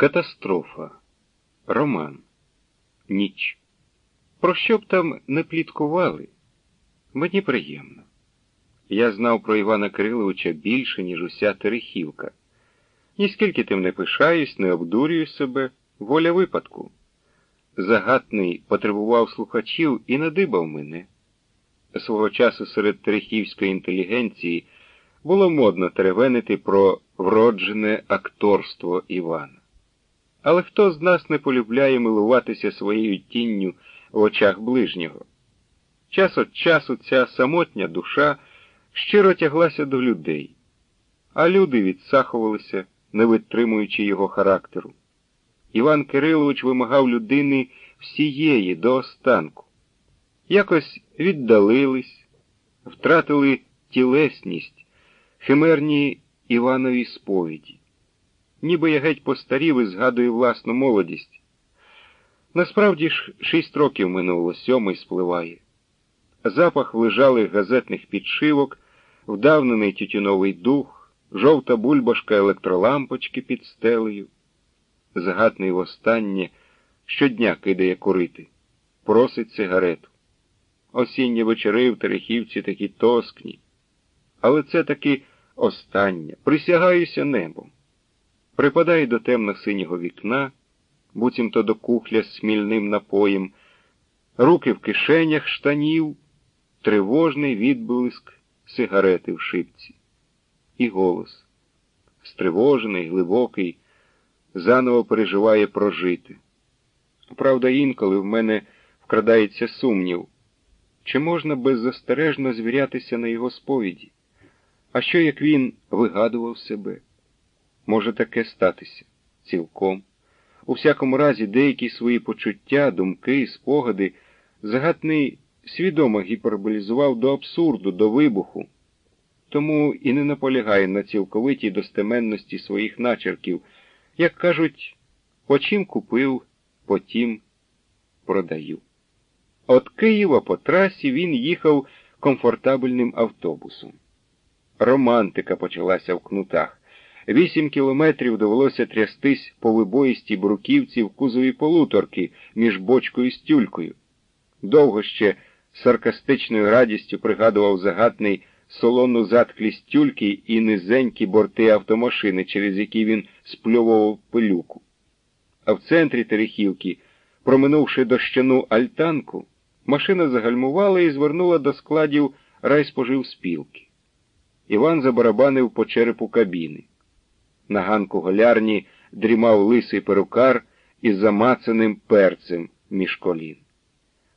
Катастрофа. Роман. Ніч. Про що б там не пліткували? Мені приємно. Я знав про Івана Кириловича більше, ніж уся Терехівка. Ніскільки тим не пишаюсь, не обдурюю себе, воля випадку. Загатний потребував слухачів і надибав мене. Свого часу серед терехівської інтелігенції було модно теревенити про вроджене акторство Івана. Але хто з нас не полюбляє милуватися своєю тінню в очах ближнього? Час від часу ця самотня душа щиро тяглася до людей, а люди відсахувалися, не витримуючи його характеру. Іван Кирилович вимагав людини всієї до останку. Якось віддалились, втратили тілесність, химерні Іванові сповіді. Ніби я геть постарів і згадую власну молодість. Насправді ж шість років минуло, сьомий спливає. Запах лежалих газетних підшивок, вдавнений тютюновий дух, жовта бульбашка електролампочки під стелею. Згадний востаннє щодня кидає курити, просить сигарету. Осінні вечори в Терехівці такі тоскні. Але це таки останнє. Присягаюся небом. Припадаю до темно-синього вікна, буцімто до кухля з смільним напоєм, руки в кишенях штанів, тривожний відблиск сигарети в шипці. І голос, стривожений, глибокий, заново переживає прожити. Правда, інколи в мене вкрадається сумнів, чи можна беззастережно звірятися на його сповіді? А що як він вигадував себе? Може таке статися цілком. У всякому разі, деякі свої почуття, думки, спогади загатний свідомо гіперболізував до абсурду, до вибуху, тому і не наполягає на цілковитій достеменності своїх начерків, як кажуть, почим купив, потім продаю. От Києва по трасі він їхав комфортабельним автобусом. Романтика почалася в кнутах. Вісім кілометрів довелося трястись по вибоїстій бруківці в кузові полуторки між бочкою і стюлькою. Довго ще саркастичною радістю пригадував загатний солону затклість тюльки і низенькі борти автомашини, через які він спльовував пилюку. А в центрі Терехівки, проминувши дощану альтанку, машина загальмувала і звернула до складів райспоживспілки. Іван забарабанив по черепу кабіни. На ганку голярні дрімав лисий перукар із замацаним перцем між колін.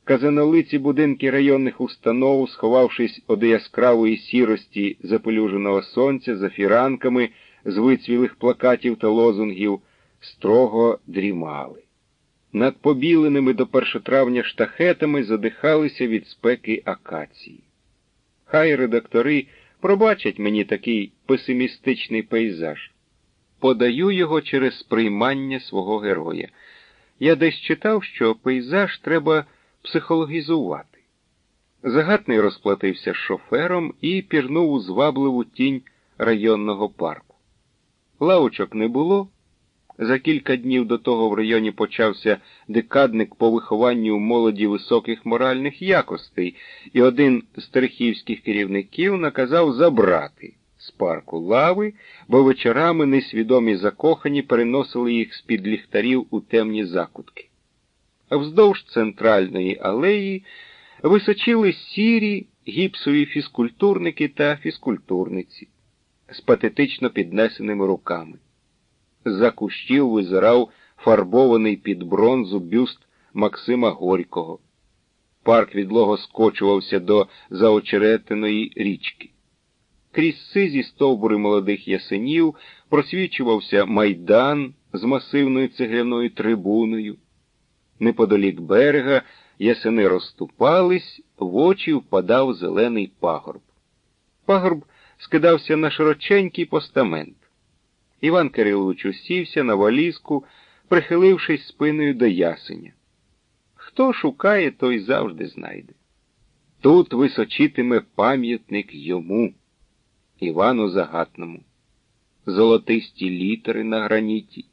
Казанолиці будинки районних установ, сховавшись од яскравої сірості запелюженого сонця за фіранками з вицвілих плакатів та лозунгів, строго дрімали. Над побіленими до першотравня штахетами задихалися від спеки акації. Хай редактори пробачать мені такий песимістичний пейзаж. Подаю його через сприймання свого героя. Я десь читав, що пейзаж треба психологізувати. Загатний розплатився з шофером і пірнув у звабливу тінь районного парку. Лавочок не було. За кілька днів до того в районі почався декадник по вихованню молоді високих моральних якостей, і один з терхівських керівників наказав забрати з парку лави, бо вечорами несвідомі закохані переносили їх з-під ліхтарів у темні закутки. Вздовж центральної алеї височили сірі гіпсові фізкультурники та фізкультурниці з патетично піднесеними руками. За кущів визирав фарбований під бронзу бюст Максима Горького. Парк відлого скочувався до заочеретиної річки. Крізь сизі стовбури молодих ясенів просвічувався майдан з масивною цегляною трибуною. Неподалік берега ясени розступались, в очі впадав зелений пагорб. Пагорб скидався на широченький постамент. Іван Кирилович усівся на валізку, прихилившись спиною до ясеня. Хто шукає, той завжди знайде. Тут височитиме пам'ятник йому, Івану Загатному, золотисті літери на граніті.